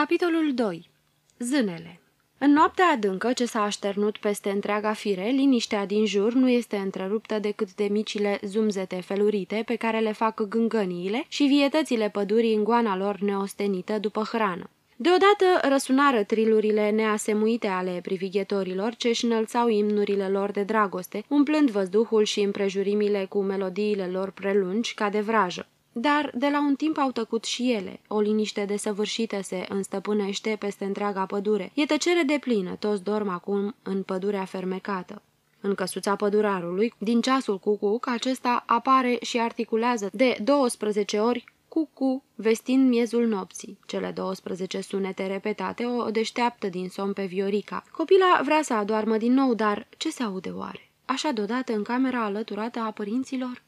Capitolul 2. Zânele În noaptea adâncă ce s-a așternut peste întreaga fire, liniștea din jur nu este întreruptă decât de micile zumzete felurite pe care le fac gângăniile și vietățile pădurii în goana lor neostenită după hrană. Deodată răsunară trilurile neasemuite ale privighetorilor ce își înălțau imnurile lor de dragoste, umplând văzduhul și împrejurimile cu melodiile lor prelungi ca de vrajă. Dar de la un timp au tăcut și ele. O liniște desăvârșită se înstăpânește peste întreaga pădure. E tăcere de plină, toți dorm acum în pădurea fermecată. În căsuța pădurarului, din ceasul cucuc, acesta apare și articulează de 12 ori cucu, vestind miezul nopții. Cele 12 sunete repetate o deșteaptă din somn pe Viorica. Copila vrea să adoarmă din nou, dar ce se aude oare? Așa deodată în camera alăturată a părinților?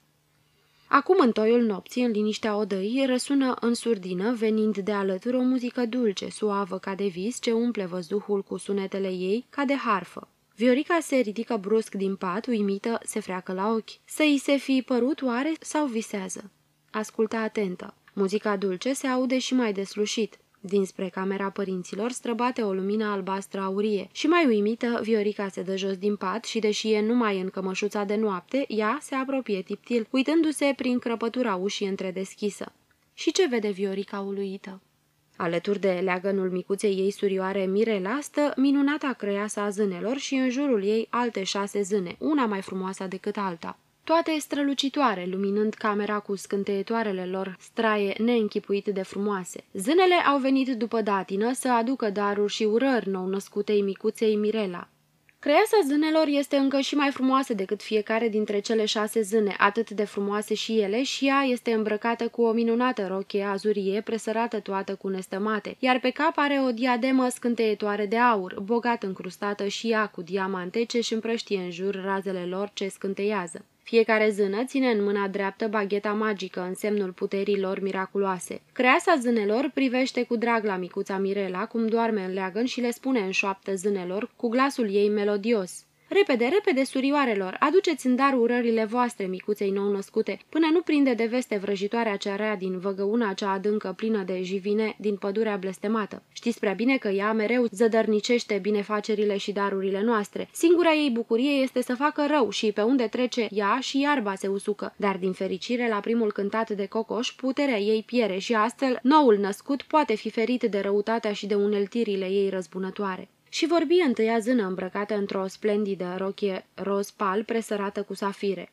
Acum în toiul nopții, în liniștea odăii, răsună în surdină, venind de alături o muzică dulce, suavă ca de vis, ce umple văzduhul cu sunetele ei ca de harfă. Viorica se ridică brusc din pat, uimită, se freacă la ochi. Să-i se fi părut oare sau visează? Ascultă atentă. Muzica dulce se aude și mai deslușit. Dinspre camera părinților străbate o lumină albastră aurie și mai uimită, Viorica se dă jos din pat și, deși e numai în cămășuța de noapte, ea se apropie tiptil, uitându-se prin crăpătura ușii întredeschisă. Și ce vede Viorica uluită? Alături de leagănul micuței ei surioare Mirela stă minunata crăiasa a zânelor și în jurul ei alte șase zâne, una mai frumoasă decât alta. Toate strălucitoare, luminând camera cu scânteietoarele lor straie neînchipuit de frumoase. Zânele au venit după datină să aducă daruri și urări nou-născutei micuței Mirela. Creasa zânelor este încă și mai frumoasă decât fiecare dintre cele șase zâne, atât de frumoase și ele, și ea este îmbrăcată cu o minunată rochie azurie, presărată toată cu nestămate, iar pe cap are o diademă scânteietoare de aur, bogat încrustată și ea cu diamante ce își împrăștie în jur razele lor ce scânteiază. Fiecare zână ține în mâna dreaptă bagheta magică în semnul puterii lor miraculoase. Creasa zânelor privește cu drag la micuța Mirela cum doarme în leagăn și le spune în șoaptă zânelor cu glasul ei melodios. Repede, repede, surioarelor, aduceți în dar urările voastre, micuței nou-născute, până nu prinde de veste vrăjitoarea cea rea din văgăuna cea adâncă plină de jivine din pădurea blestemată. Știți prea bine că ea mereu zădărnicește binefacerile și darurile noastre. Singura ei bucurie este să facă rău și pe unde trece ea și iarba se usucă, dar din fericire la primul cântat de cocoș puterea ei piere și astfel noul născut poate fi ferit de răutatea și de uneltirile ei răzbunătoare și vorbi întâia zână îmbrăcată într-o splendidă rochie roz-pal presărată cu safire.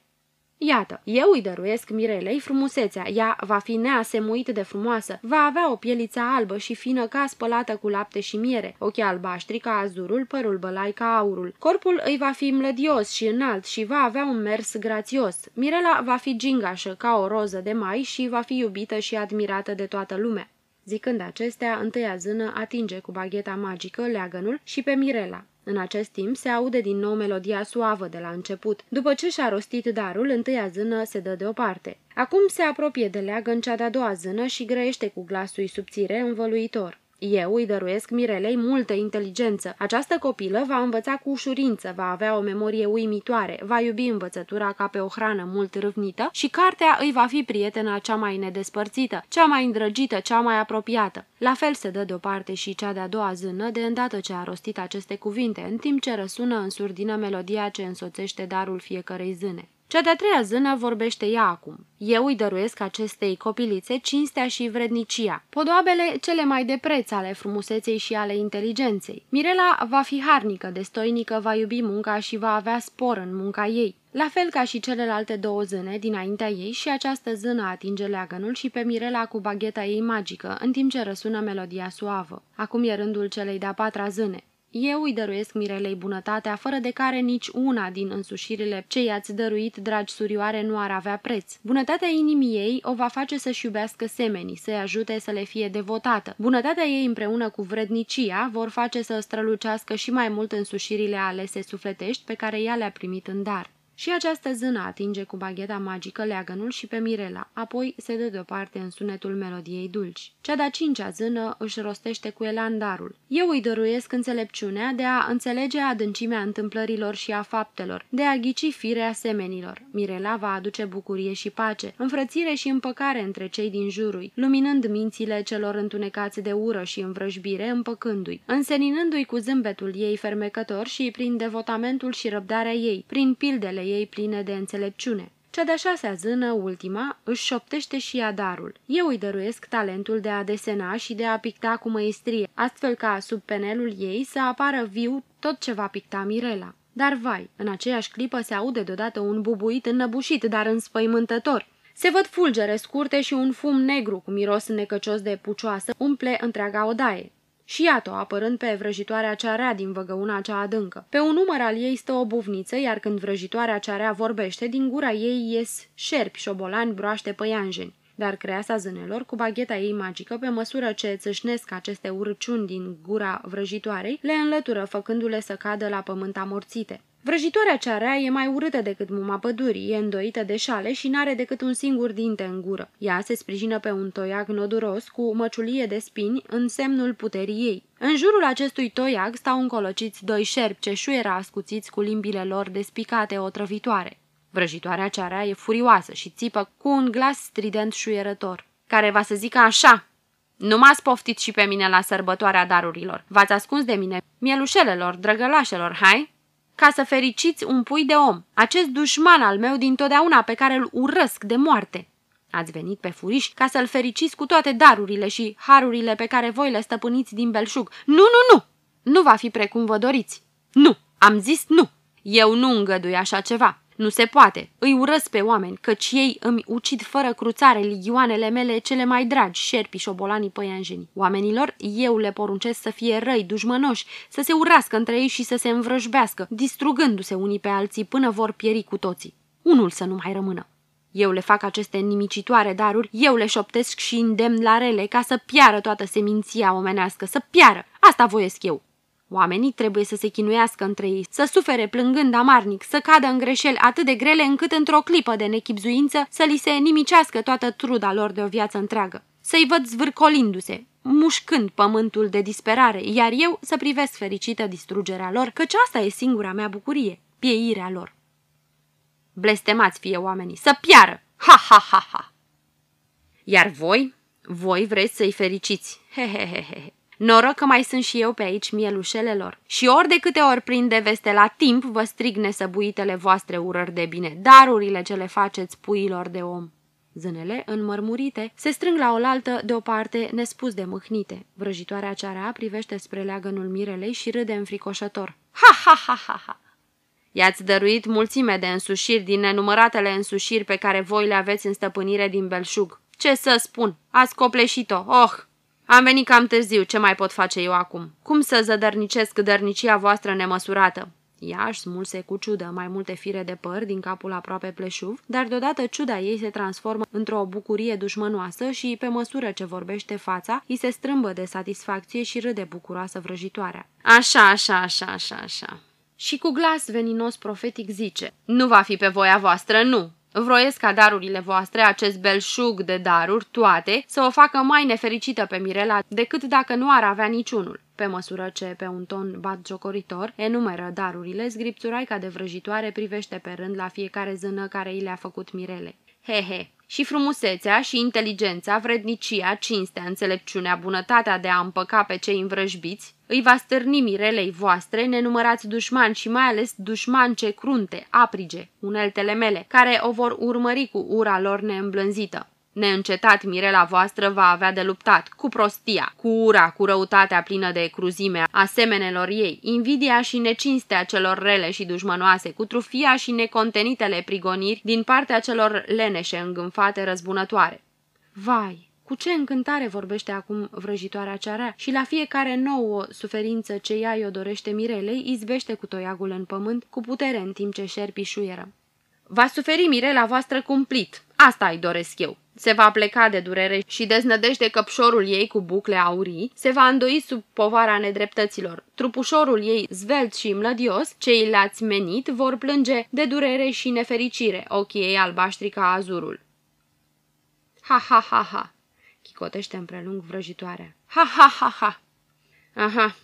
Iată, eu îi dăruiesc Mirelei frumusețea, ea va fi neasemuit de frumoasă, va avea o pieliță albă și fină ca spălată cu lapte și miere, ochii albaștri ca azurul, părul bălai ca aurul. Corpul îi va fi mlădios și înalt și va avea un mers grațios. Mirela va fi gingașă ca o roză de mai și va fi iubită și admirată de toată lumea. Zicând acestea, întâia zână atinge cu bagheta magică leagănul și pe Mirela. În acest timp se aude din nou melodia suavă de la început. După ce și-a rostit darul, întâia zână se dă deoparte. Acum se apropie de leagăn cea de-a doua zână și grăiește cu glasul subțire învăluitor. Eu îi dăruiesc Mirelei multă inteligență. Această copilă va învăța cu ușurință, va avea o memorie uimitoare, va iubi învățătura ca pe o hrană mult râvnită și cartea îi va fi prietena cea mai nedespărțită, cea mai îndrăgită, cea mai apropiată. La fel se dă deoparte și cea de-a doua zână de îndată ce a rostit aceste cuvinte, în timp ce răsună în surdină melodia ce însoțește darul fiecărei zâne. Cea de-a treia zână vorbește ea acum. Eu îi dăruiesc acestei copilițe cinstea și vrednicia, podoabele cele mai de preț ale frumuseței și ale inteligenței. Mirela va fi harnică, destoinică, va iubi munca și va avea spor în munca ei. La fel ca și celelalte două zâne dinaintea ei și această zână atinge leagănul și pe Mirela cu bagheta ei magică, în timp ce răsună melodia suavă. Acum e rândul celei de-a patra zâne. Eu îi dăruiesc Mirelei bunătatea, fără de care nici una din însușirile ce i-ați dăruit, dragi surioare, nu ar avea preț. Bunătatea inimii ei o va face să-și iubească semenii, să-i ajute să le fie devotată. Bunătatea ei împreună cu vrednicia vor face să strălucească și mai mult însușirile alese sufletești pe care ea le-a primit în dar. Și această zână atinge cu bagheta magică leagănul și pe Mirela, apoi se dă deoparte în sunetul melodiei dulci. Cea de-a cincea zână își rostește cu elan darul. Eu îi dăruiesc înțelepciunea de a înțelege adâncimea întâmplărilor și a faptelor, de a ghici firea semenilor. Mirela va aduce bucurie și pace, înfrățire și împăcare între cei din jurul, luminând mințile celor întunecați de ură și învrăjbire, împăcându-i, înseninându-i cu zâmbetul ei fermecător și prin devotamentul și răbdarea ei, prin pildele ei pline de înțelepciune. Cea de-a șasea zână, ultima, își șoptește și ea darul. Eu îi dăruiesc talentul de a desena și de a picta cu măestrie, astfel ca sub penelul ei să apară viu tot ce va picta Mirela. Dar vai, în aceeași clipă se aude deodată un bubuit înnăbușit, dar înspăimântător. Se văd fulgere scurte și un fum negru cu miros necăcios de pucioasă umple întreaga odaie. Și iată-o, apărând pe vrăjitoarea cea rea din văgăuna cea adâncă. Pe un număr al ei stă o buvniță, iar când vrăjitoarea cea rea vorbește, din gura ei ies șerpi, șobolani, broaște, păianjeni. Dar creasa zânelor, cu bagheta ei magică, pe măsură ce țâșnesc aceste urciuni din gura vrăjitoarei, le înlătură, făcându-le să cadă la pământ amorțite. Vrăjitoarea cea rea e mai urâtă decât muma pădurii, e îndoită de șale și n-are decât un singur dinte în gură. Ea se sprijină pe un toiag noduros cu măciulie de spini în semnul puterii ei. În jurul acestui toiag stau încolociți doi șerpi ce șuiera ascuțiți cu limbile lor despicate otrăvitoare. Vrăjitoarea cea rea e furioasă și țipă cu un glas strident șuierător, care va să zică așa, nu m-ați poftit și pe mine la sărbătoarea darurilor. V-ați ascuns de mine, mielușelelor, drăgălașelor, hai? Ca să fericiți un pui de om, acest dușman al meu dintotdeauna pe care îl urăsc de moarte. Ați venit pe furiș ca să-l fericiți cu toate darurile și harurile pe care voi le stăpâniți din belșug. Nu, nu, nu! Nu va fi precum vă doriți. Nu! Am zis nu! Eu nu îngădui așa ceva. Nu se poate. Îi urăsc pe oameni, căci ei îmi ucid fără cruțare ligioanele mele cele mai dragi, șerpi, șobolanii, păianjeni. Oamenilor, eu le poruncesc să fie răi, dușmănoși, să se urască între ei și să se învrăjbească, distrugându-se unii pe alții până vor pieri cu toții. Unul să nu mai rămână. Eu le fac aceste nimicitoare daruri, eu le șoptesc și îndemn la rele ca să piară toată seminția omenească, să piară. Asta voiesc eu. Oamenii trebuie să se chinuiască între ei, să sufere plângând amarnic, să cadă în greșeli atât de grele încât într-o clipă de nechipzuință să li se nimicească toată truda lor de o viață întreagă. Să-i văd zvârcolindu-se, mușcând pământul de disperare, iar eu să privesc fericită distrugerea lor, căci asta e singura mea bucurie, pieirea lor. Blestemați fie oamenii, să piară! Ha, ha, ha, ha! Iar voi, voi vreți să-i fericiți. He, he, he, he. Noroc că mai sunt și eu pe aici mielușelelor. Și ori de câte ori prinde veste la timp, vă strig nesăbuitele voastre urări de bine, darurile ce le faceți puilor de om. Zânele, înmărmurite, se strâng la oaltă de o parte nespus de mâhnite. Vrăjitoarea cearea privește spre leagănul Mirelei și râde înfricoșător. Ha, ha, ha, ha, ha! I-ați dăruit mulțime de însușiri din nenumăratele însușiri pe care voi le aveți în stăpânire din belșug. Ce să spun? Ați copleșit-o. Oh, am venit cam târziu, ce mai pot face eu acum? Cum să zădărnicesc dărnicia voastră nemăsurată? Ea își smulse cu ciudă mai multe fire de păr din capul aproape pleșuv, dar deodată ciuda ei se transformă într-o bucurie dușmănoasă și, pe măsură ce vorbește fața, îi se strâmbă de satisfacție și râde bucuroasă vrăjitoarea. Așa, așa, așa, așa, așa. Și cu glas veninos profetic zice, Nu va fi pe voia voastră, nu, Vroiesc ca darurile voastre, acest belșug de daruri, toate, să o facă mai nefericită pe Mirela decât dacă nu ar avea niciunul. Pe măsură ce, pe un ton bat jocoritor, enumeră darurile, zgripțuraica de vrăjitoare privește pe rând la fiecare zână care i le-a făcut Mirele. He, he, și frumusețea și inteligența, vrednicia, cinstea, înțelepciunea, bunătatea de a împăca pe cei învrăjbiți, îi va stârni mirelei voastre nenumărați dușmani și mai ales dușmance crunte, aprige, uneltele mele, care o vor urmări cu ura lor neîmblânzită. Neîncetat Mirela voastră va avea de luptat cu prostia, cu ura, cu răutatea plină de cruzime a semenelor ei, invidia și necinstea celor rele și dușmănoase, cu trufia și necontenitele prigoniri din partea celor leneșe îngânfate răzbunătoare. Vai, cu ce încântare vorbește acum vrăjitoarea cearea și la fiecare nouă suferință ce ea i-o dorește Mirelei, izbește cu toiagul în pământ, cu putere în timp ce șerpii șuieră. Va suferi Mirela voastră cumplit, asta îi doresc eu se va pleca de durere și deznădejde căpșorul ei cu bucle aurii, se va îndoi sub povara nedreptăților. Trupușorul ei zvelt și mlădios, cei l-ați menit, vor plânge de durere și nefericire, ochii ei albaștri ca azurul. Ha, ha, ha, ha, chicotește împrelung vrăjitoarea. Ha, ha, ha, ha. Aha,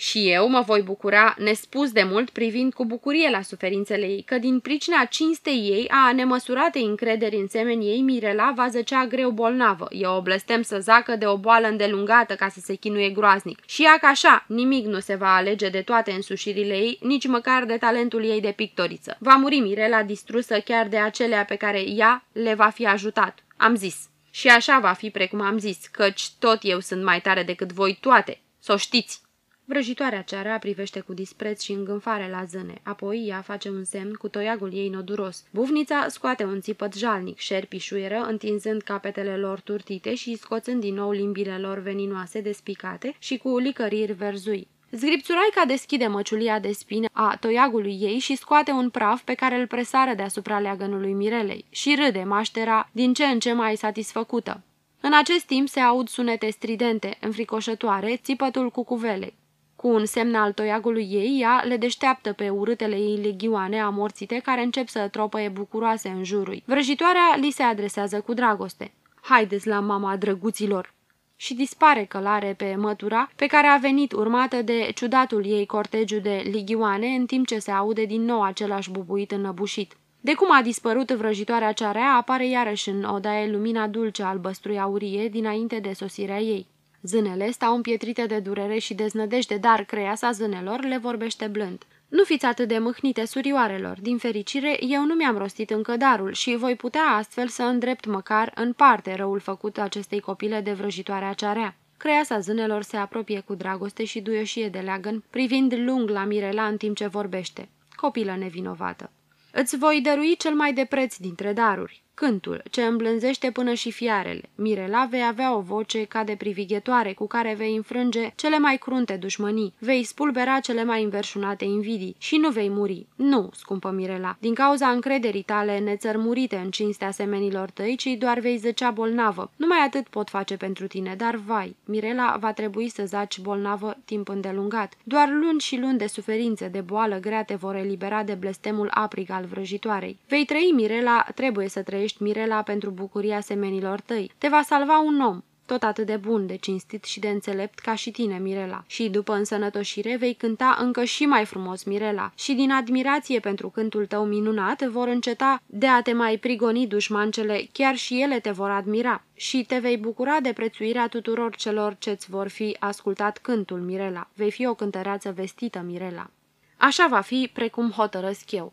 și eu mă voi bucura nespus de mult privind cu bucurie la suferințele ei, că din pricina cinstei ei, a nemăsuratei încrederi în semenii ei, Mirela va zăcea greu bolnavă. E o blestem să zacă de o boală îndelungată ca să se chinuie groaznic. Și ea ca așa, nimic nu se va alege de toate însușirile ei, nici măcar de talentul ei de pictoriță. Va muri Mirela distrusă chiar de acelea pe care ea le va fi ajutat. Am zis. Și așa va fi precum am zis, căci tot eu sunt mai tare decât voi toate. Să o știți! Vrăjitoarea ceara privește cu dispreț și îngânfare la zâne, apoi ea face un semn cu toiagul ei noduros. Bufnița scoate un țipăt jalnic, șerpii șuieră, întinzând capetele lor turtite și scoțând din nou limbile lor veninoase despicate și cu licăriri verzui. Zgripțuraica deschide măciulia de spine a toiagului ei și scoate un praf pe care îl presară deasupra leagănului Mirelei și râde maștera din ce în ce mai satisfăcută. În acest timp se aud sunete stridente, înfricoșătoare, țipătul cucuvelei. Cu un semn al toiagului ei, ea le deșteaptă pe urâtele ei legioane amorțite care încep să tropăie bucuroase în jurul. Vrăjitoarea li se adresează cu dragoste. Haideți la mama drăguților! Și dispare călare pe mătura pe care a venit urmată de ciudatul ei cortegiu de ligioane în timp ce se aude din nou același bubuit înăbușit. De cum a dispărut vrăjitoarea cea rea, apare iarăși în odaie lumina dulce albăstrui aurie dinainte de sosirea ei. Zânele stau împietrite de durere și deznădejde, dar creasa zânelor le vorbește blând. Nu fiți atât de mâhnite, surioarelor. Din fericire, eu nu mi-am rostit încă darul și voi putea astfel să îndrept măcar în parte răul făcut acestei copile de vrăjitoarea cearea. Creasa zânelor se apropie cu dragoste și duioșie de leagăn, privind lung la Mirela în timp ce vorbește. Copilă nevinovată. Îți voi dărui cel mai de preț dintre daruri. Cântul, ce îmblânzește până și fiarele. Mirela vei avea o voce ca de privighetoare, cu care vei înfrânge cele mai crunte dușmănii, vei spulbera cele mai înverșunate invidii și nu vei muri. Nu, scumpă Mirela, din cauza încrederii tale nețărmurite în cinstea semenilor tăi, ci doar vei zăcea bolnavă. Numai atât pot face pentru tine, dar vai, Mirela va trebui să zaci bolnavă timp îndelungat. Doar luni și luni de suferințe, de boală grea te vor elibera de blestemul aprig al vrăjitoarei. Vei trăi, Mirela, trebuie să trăiești ești Mirela pentru bucuria semenilor tăi. Te va salva un om, tot atât de bun, de cinstit și de înțelept ca și tine, Mirela. Și după însănătoșire vei cânta încă și mai frumos, Mirela. Și din admirație pentru cântul tău minunat vor înceta de a te mai prigoni dușmancele, chiar și ele te vor admira. Și te vei bucura de prețuirea tuturor celor ce-ți vor fi ascultat cântul, Mirela. Vei fi o cântăreață vestită, Mirela. Așa va fi precum hotărăsc eu.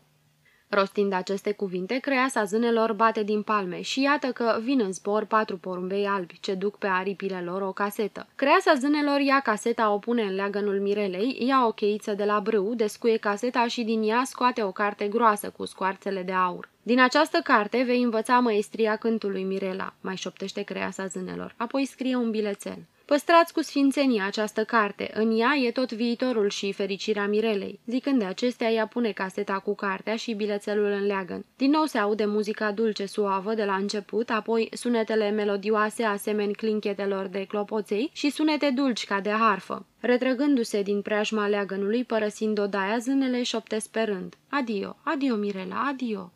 Rostind aceste cuvinte, creasa zânelor bate din palme și iată că vin în zbor patru porumbei albi, ce duc pe aripile lor o casetă. Creasa zânelor ia caseta, o pune în leagănul Mirelei, ia o cheiță de la brâu, descuie caseta și din ea scoate o carte groasă cu scoarțele de aur. Din această carte vei învăța măestria cântului Mirela, mai șoptește creasa zânelor, apoi scrie un bilețel. Păstrați cu sfințenie această carte, în ea e tot viitorul și fericirea Mirelei. Zicând de acestea, ea pune caseta cu cartea și bilețelul în leagăn. Din nou se aude muzica dulce suavă de la început, apoi sunetele melodioase asemeni clinchetelor de clopoței și sunete dulci ca de harfă. Retrăgându-se din preajma leagănului, părăsind odaia, zânele șoptesc pe rând. Adio, adio, Mirela, adio.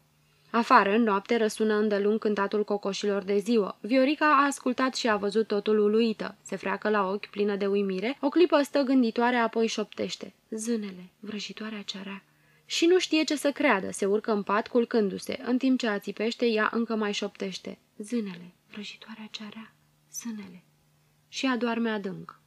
Afară, în noapte, răsună îndelung cântatul cocoșilor de ziua. Viorica a ascultat și a văzut totul uluită. Se freacă la ochi, plină de uimire. O clipă stă gânditoare, apoi șoptește. Zânele, vrăjitoarea cearea. Și nu știe ce să creadă, se urcă în pat culcându-se. În timp ce ațipește, ea încă mai șoptește. Zânele, vrăjitoarea cearea, zânele. Și adorme adânc.